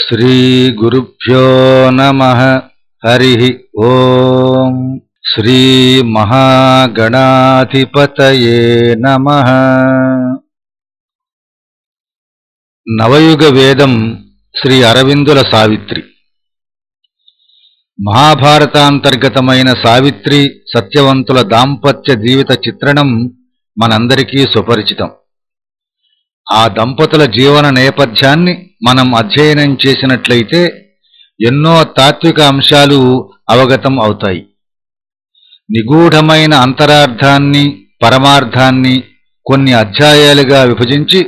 శ్రీగురుభ్యో నమ హరి ఓం శ్రీమహాగణాధిపతయే నమ. నవయుగ వేదం శ్రీ అరవిందుల సావిత్రి. మహాభారతాంతర్గతమైన సావిత్రి సత్యవంతుల దాంపత్య జీవిత చిత్రణం మనందరికీ సుపరిచితం. ఆ దంపతుల జీవన నేపథ్యాన్ని మనం అధ్యయనం చేసినట్లయితే ఎన్నో తాత్విక అంశాలు అవగతం అవుతాయి. నిగూఢమైన అంతరార్థాన్ని పరమార్థాన్ని కొన్ని అధ్యాయాలుగా విభజించి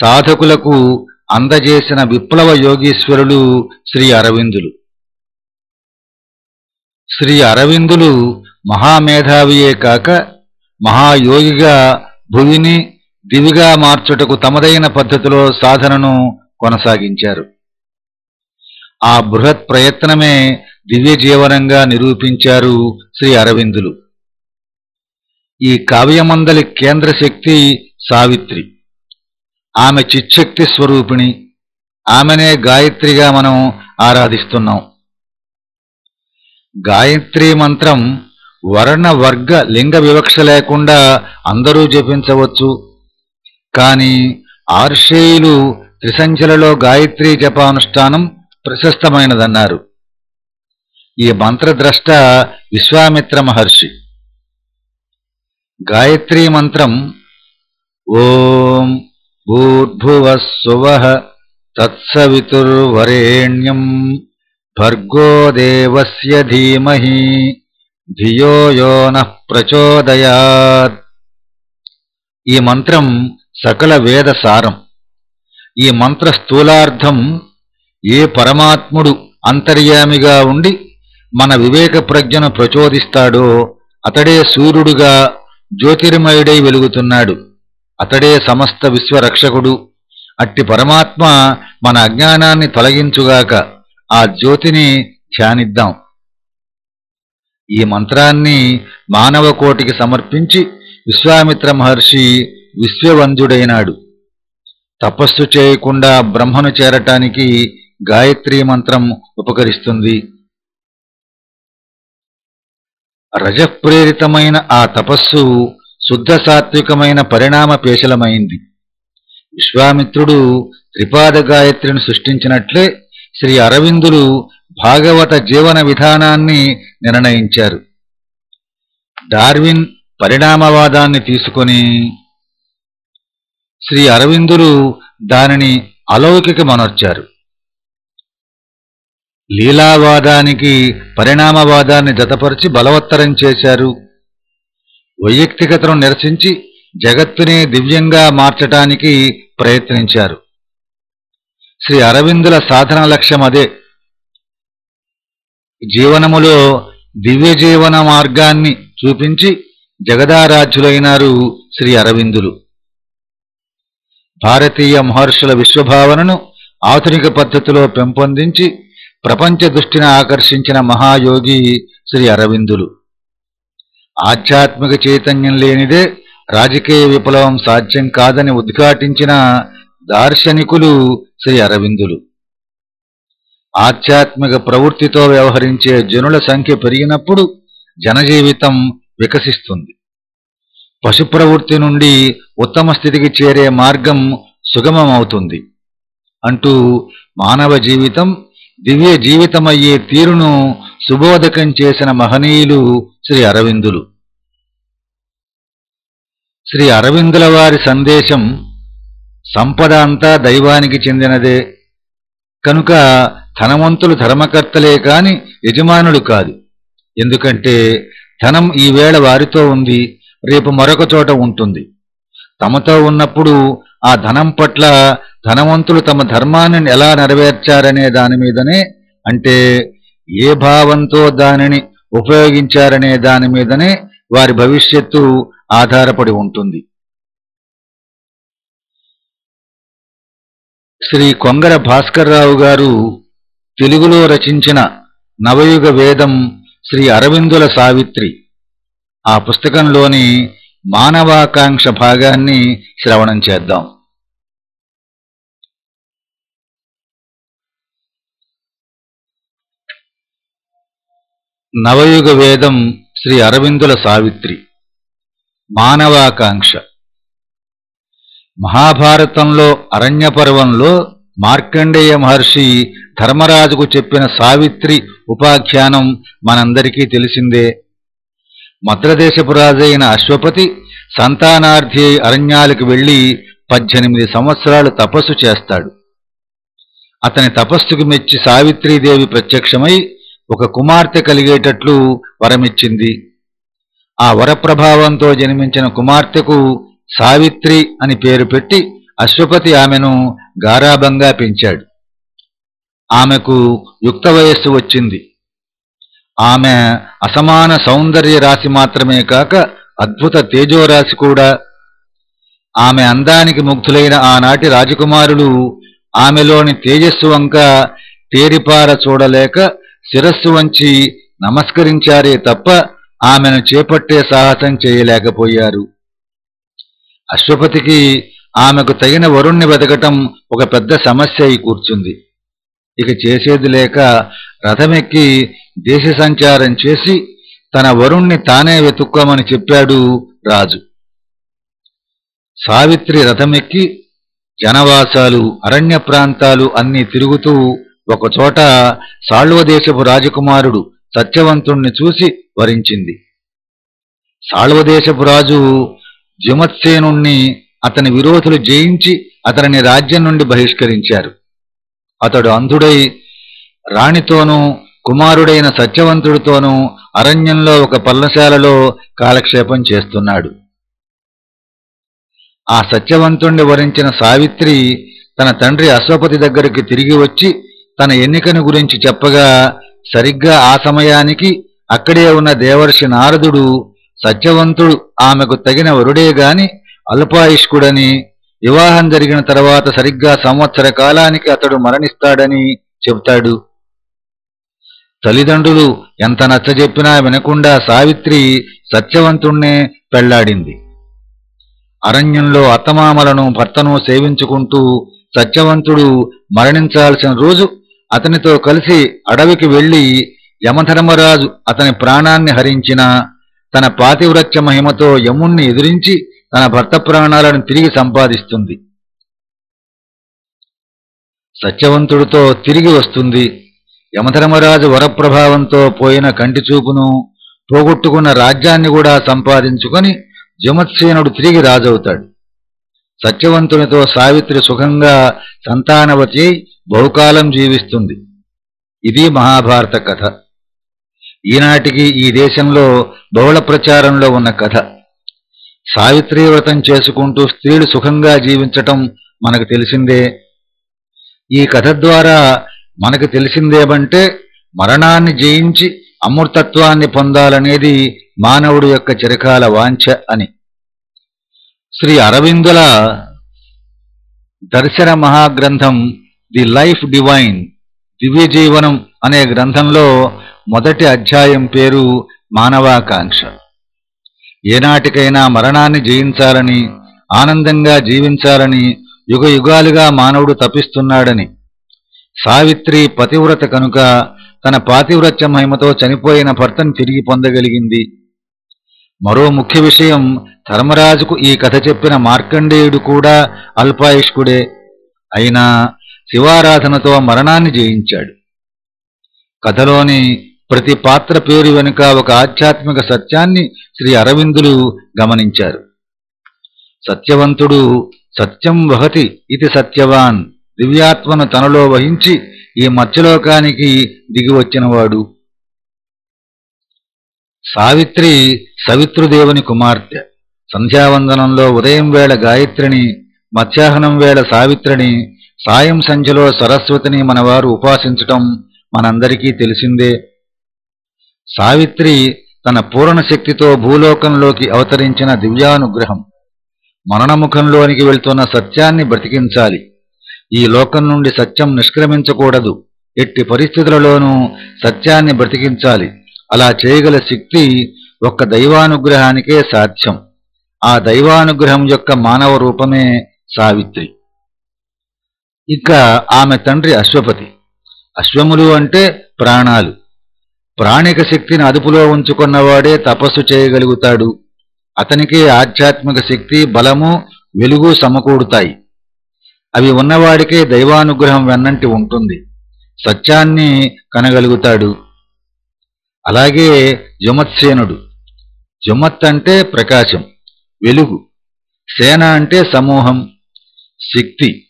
సాధకులకు అందజేసిన విప్లవ యోగీశ్వరులు శ్రీ అరవిందులు. శ్రీ అరవిందులు మహామేధావియే కాక మహాయోగిగా భువిని దివిగా మార్చుటకు తమదైన పద్ధతిలో సాధనను కొనసాగించారు. ఆ బృహత్ ప్రయత్నమే దివ్య జీవనంగా నిరూపించారు శ్రీ అరవిందులు. ఈ కావ్యమందలి కేంద్ర శక్తి సావిత్రి. ఆమె చిచ్చక్తి స్వరూపిణి. ఆమెనే గాయత్రిగా మనం ఆరాధిస్తున్నాం. గాయత్రి మంత్రం వర్ణ వర్గ లింగ వివక్ష లేకుండా అందరూ జపించవచ్చు. కాని ఆర్షేయులు త్రిసంఖ్యలలో గాయత్రీ జపానుష్ఠానం ప్రశస్తమైనదన్నారు. ఈ మంత్రద్రష్ట విశ్వామిత్ర మహర్షి. గాయత్రీ మంత్రం ఓం భూర్భువస్సువ తత్సవితుర్వరేణ్యం భర్గో దేవస్య ధీమహి ధియో యో నః ప్రచోదయాత్. ఈ మంత్రం సకల వేద సారం. ఈ మంత్ర స్థూలార్థం ఏ పరమాత్ముడు అంతర్యామిగా ఉండి మన వివేక ప్రజ్ఞను ప్రచోదిస్తాడో అతడే సూర్యుడుగా జ్యోతిర్మయుడై వెలుగుతున్నాడు. అతడే సమస్త విశ్వరక్షకుడు. అట్టి పరమాత్మ మన అజ్ఞానాన్ని తొలగించుగాక ఆ జ్యోతిని ధ్యానిద్దాం. ఈ మంత్రాన్ని మానవ కోటికి సమర్పించి విశ్వామిత్ర మహర్షి విశ్వవంద్యుడైనాడు తపస్సు చేయకుండా బ్రహ్మను చేరటానికి గాయత్రీ మంత్రం ఉపకరిస్తుంది. రజప్రేరితమైన ఆ తపస్సు శుద్ధ సాత్వికమైన పరిణామ పేశలమైంది. విశ్వామిత్రుడు త్రిపాద గాయత్రిని సృష్టించినట్లే శ్రీ అరవిందులు భాగవత జీవన విధానాన్ని నిర్ణయించారు. డార్విన్ పరిణామవాదాన్ని తీసుకొని శ్రీ అరవిందులు దానిని అలౌకికమనొచ్చారు లీలావాదానికి పరిణామవాదాన్ని జతపరిచి బలవత్తరం చేశారు. వైయక్తికతను నిరసించి జగత్తునే దివ్యంగా మార్చటానికి ప్రయత్నించారు. శ్రీ అరవిందుల సాధన లక్ష్యం అదే. జీవనములో దివ్య జీవన మార్గాన్ని చూపించి జగదారాధ్యులైనారు శ్రీ అరవిందులు. భారతీయ మహర్షుల విశ్వభావనను ఆధునిక పద్ధతిలో పెంపొందించి ప్రపంచ దృష్టిని ఆకర్షించిన మహాయోగి శ్రీ అరవిందులు. ఆధ్యాత్మిక చైతన్యం లేనిదే రాజకీయ విప్లవం సాధ్యం కాదని ఉద్ఘాటించిన దార్శనికులు శ్రీ అరవిందులు. ఆధ్యాత్మిక ప్రవృత్తితో వ్యవహరించే జనుల సంఖ్య పెరిగినప్పుడు జనజీవితం వికసిస్తుంది. పశు ప్రవృత్తి నుండి ఉత్తమ స్థితికి చేరే మార్గం సుగమమవుతుంది. అంటూ మానవ జీవితం దివ్య జీవితమయ్యే తీరును సుబోధకం చేసిన మహనీయులు శ్రీ అరవిందులు. శ్రీ అరవిందుల వారి సందేశం సంపద అంతా దైవానికి చెందినదే. కనుక ధనవంతులు ధర్మకర్తలే కాని యజమానులు కాదు. ఎందుకంటే ధనం ఈవేళ వారితో ఉంది రేపు మరొక చోట ఉంటుంది. తమతో ఉన్నప్పుడు ఆ ధనం పట్ల ధనవంతులు తమ ధర్మాన్ని ఎలా నెరవేర్చారనే దాని మీదనే అంటే ఏ భావంతో దానిని ఉపయోగించారనే దాని మీదనే వారి భవిష్యత్తు ఆధారపడి ఉంటుంది. శ్రీ కొంగర భాస్కర్రావు గారు తెలుగులో రచించిన నవయుగ వేదం శ్రీ అరవిందుల సావిత్రి. ఆ పుస్తకంలోని మానవాకాంక్ష భాగాన్ని శ్రవణం చేద్దాం. నవయుగ వేదం శ్రీ అరవిందుల సావిత్రి. మానవాకాంక్ష. మహాభారతంలో అరణ్యపర్వంలో మార్కండేయ మహర్షి ధర్మరాజుకు చెప్పిన సావిత్రి ఉపాఖ్యానం మనందరికీ తెలిసిందే. మద్రదేశపు రాజైన అశ్వపతి సంతానార్థి అరణ్యాలకు వెళ్ళి పద్దెనిమిది సంవత్సరాలు తపస్సు చేస్తాడు. అతని తపస్సుకు మెచ్చి సావిత్రీదేవి ప్రత్యక్షమై ఒక కుమార్తె కలిగేటట్లు వరమిచ్చింది. ఆ వరప్రభావంతో జన్మించిన కుమార్తెకు సావిత్రి అని పేరు పెట్టి అశ్వపతి ఆమెను గారాభంగా పెంచాడు. ఆమెకు యుక్త వయస్సు వచ్చింది. ఆమె అసమాన సౌందర్య రాశి మాత్రమే కాక అద్భుత తేజోరాశి కూడా. ఆమె అందానికి ముగ్ధులైన ఆనాటి రాజకుమారులు ఆమెలోని తేజస్సు వంక తేరిపార చూడలేక శిరస్సు వంచి నమస్కరించారే తప్ప ఆమెను చేపట్టే సాహసం చేయలేకపోయారు. అశ్వపతికి ఆమెకు తగిన వరుణ్ణి వెతకటం ఒక పెద్ద సమస్య అయి కూర్చుంది. ఇక చేసేది లేక రథమెక్కి దేశ సంచారం చేసి తన వరుణ్ణి తానే వెతుక్కోమని చెప్పాడు రాజు. సావిత్రి రథమెక్కి జనవాసాలు అరణ్య ప్రాంతాలు అన్నీ తిరుగుతూ ఒకచోట సాళ్వదేశపు రాజకుమారుడు సత్యవంతుణ్ణి చూసి వరించింది. సాళ్వదేశపు రాజు జుమత్సేనుణ్ణి అతని విరోధులు జయించి అతనిని రాజ్యం నుండి బహిష్కరించారు. అతడు అంధుడై రాణితోనూ కుమారుడైన సత్యవంతుడితోనూ అరణ్యంలో ఒక పర్ణశాలలో కాలక్షేపం చేస్తున్నాడు. ఆ సత్యవంతుణ్ణి వరించిన సావిత్రి తన తండ్రి అశ్వపతి దగ్గరికి తిరిగి వచ్చి తన ఎన్నికను గురించి చెప్పగా సరిగ్గా ఆ సమయానికి అక్కడే ఉన్న దేవర్షి నారదుడు సత్యవంతుడు ఆమెకు తగిన వరుడే గాని అల్పాయుష్కుడని వివాహం జరిగిన తర్వాత సరిగ్గా సంవత్సర కాలానికి అతడు మరణిస్తాడని చెబుతాడు. తల్లిదండ్రులు ఎంత నచ్చజెప్పినా వినకుండా సావిత్రి సత్యవంతుణ్ణే పెళ్ళాడింది. అరణ్యంలో అత్తమామలను భర్తను సేవించుకుంటూ సత్యవంతుడు మరణించాల్సిన రోజు అతనితో కలిసి అడవికి వెళ్ళి యమధర్మరాజు అతని ప్రాణాన్ని హరించిన తన పాతివ్రత్య మహిమతో యముణ్ణి ఎదిరించి తన భర్త ప్రాణాలను తిరిగి సంపాదిస్తుంది. సత్యవంతుడితో తిరిగి వస్తుంది. యమధర్మరాజు వరప్రభావంతో పోయిన కంటి చూపును పోగొట్టుకున్న రాజ్యాన్ని కూడా సంపాదించుకొని జమత్సేనుడు తిరిగి రాజవుతాడు. సత్యవంతునితో సావిత్రి సుఖంగా సంతానవతి బహుకాలం జీవిస్తుంది. ఇది మహాభారత కథ. ఈనాటికి ఈ దేశంలో బహుళ ప్రచారంలో ఉన్న కథ. సావిత్రి వ్రతం చేసుకుంటూ స్త్రీలు సుఖంగా జీవించటం మనకు తెలిసిందే. ఈ కథ ద్వారా మనకు తెలిసిందేమంటే మరణాన్ని జయించి అమృతత్వాన్ని పొందాలనేది మానవుడి యొక్క చిరకాల వాంఛ అని. శ్రీ అరవిందుల దర్శన మహాగ్రంథం ది లైఫ్ డివైన్ దివ్య జీవనం అనే గ్రంథంలో మొదటి అధ్యాయం పేరు మానవాకాంక్ష. ఏనాటికైనా మరణాన్ని జయించాలని ఆనందంగా జీవించాలని యుగ యుగాలుగా మానవుడు తపిస్తున్నాడని సావిత్రి పతివ్రత కనుక తన పాతివ్రత్య మహిమతో చనిపోయిన భర్తను తిరిగి పొందగలిగింది. మరో ముఖ్య విషయం ధర్మరాజుకు ఈ కథ చెప్పిన మార్కండేయుడు కూడా అల్పాయుష్కుడే. అయినా శివారాధనతో మరణాన్ని జయించాడు. కథలోని ప్రతి పాత్ర పేరు వెనుక ఒక ఆధ్యాత్మిక సత్యాన్ని శ్రీ అరవిందులు గమనించారు. సత్యవంతుడు సత్యం వహతి ఇది సత్యవాన్. దివ్యాత్మను తనలో వహించి ఈ మత్స్యలోకానికి దిగి వచ్చినవాడు సావిత్రి సవితృదేవుని కుమార్తె. సంధ్యావందనంలో ఉదయం వేళ గాయత్రిని మధ్యాహ్నం వేళ సావిత్రిని సాయం సంధ్యలో సరస్వతిని మనవారు ఉపాసించటం మనందరికీ తెలిసిందే. సావిత్రి తన పూర్ణ శక్తితో భూలోకంలోకి అవతరించిన దివ్యానుగ్రహం. మరణముఖంలోనికి వెళ్తున్న సత్యాన్ని బ్రతికించాలి. ఈ లోకం నుండి సత్యం నిష్క్రమించకూడదు. ఎట్టి పరిస్థితులలోనూ సత్యాన్ని బ్రతికించాలి. అలా చేయగల శక్తి ఒక్క దైవానుగ్రహానికే సాధ్యం. ఆ దైవానుగ్రహం యొక్క మానవ రూపమే సావిత్రి. ఇక ఆమె తండ్రి అశ్వపతి. అశ్వములు అంటే ప్రాణాలు. ప్రాణిక శక్తిని అదుపులో ఉంచుకున్నవాడే తపస్సు చేయగలుగుతాడు. అతనికి ఆధ్యాత్మిక శక్తి బలము వెలుగు సమకూడుతాయి అవి ఉన్నవాడికే దైవానుగ్రహం వెన్నంటి ఉంటుంది. సత్యాన్ని కనగలుగుతాడు. అలాగే జుమత్సేనుడు జుమత్ అంటే ప్రకాశం వెలుగు. సేన అంటే సమూహం శక్తి.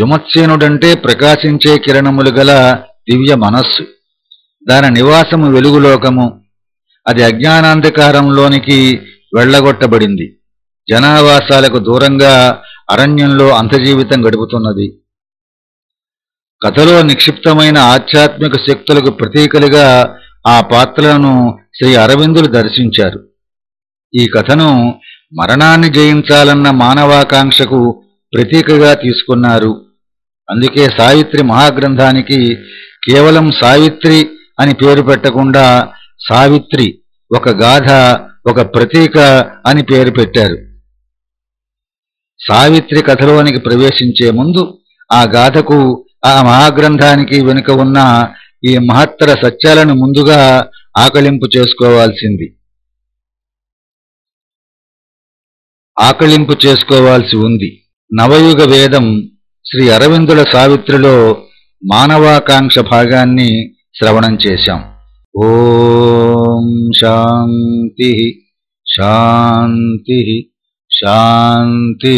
జుమత్సేనుడంటే ప్రకాశించే కిరణములు గల దివ్య మనస్సు. దాని నివాసము వెలుగులోకము. అది అజ్ఞానాంధకారంలోనికి వెళ్ళగొట్టబడింది జనావాసాలకు దూరంగా అరణ్యంలో అంతజీవితం గడుపుతున్నది. కథలో నిక్షిప్తమైన ఆధ్యాత్మిక శక్తులకు ప్రతీకలుగా ఆ పాత్రలను శ్రీ అరవిందులు దర్శించారు. ఈ కథను మరణాన్ని జయించాలన్న మానవాకాంక్షకు ప్రతీకగా తీసుకున్నారు. అందుకే సావిత్రి మహాగ్రంథానికి కేవలం సావిత్రి అని పేరు పెట్టకుండా సావిత్రి ఒక గాథ ఒక ప్రతీక అని పేరు పెట్టారు. సావిత్రి కథలోనికి ప్రవేశించే ముందు ఆ గాథకు ఆ మహాగ్రంథానికి వెనుక ఉన్న ఈ మహత్తర సత్యాలను ముందుగా ఆకలింపు చేసుకోవాల్సింది. ఆకలింపు చేసుకోవాల్సి ఉంది. నవయుగ వేదం శ్రీ అరవిందుల సావిత్రిలో మానవాకాంక్ష భాగాన్ని శ్రవణం చేశాం. ఓం శాంతి శాంతి. శాంతి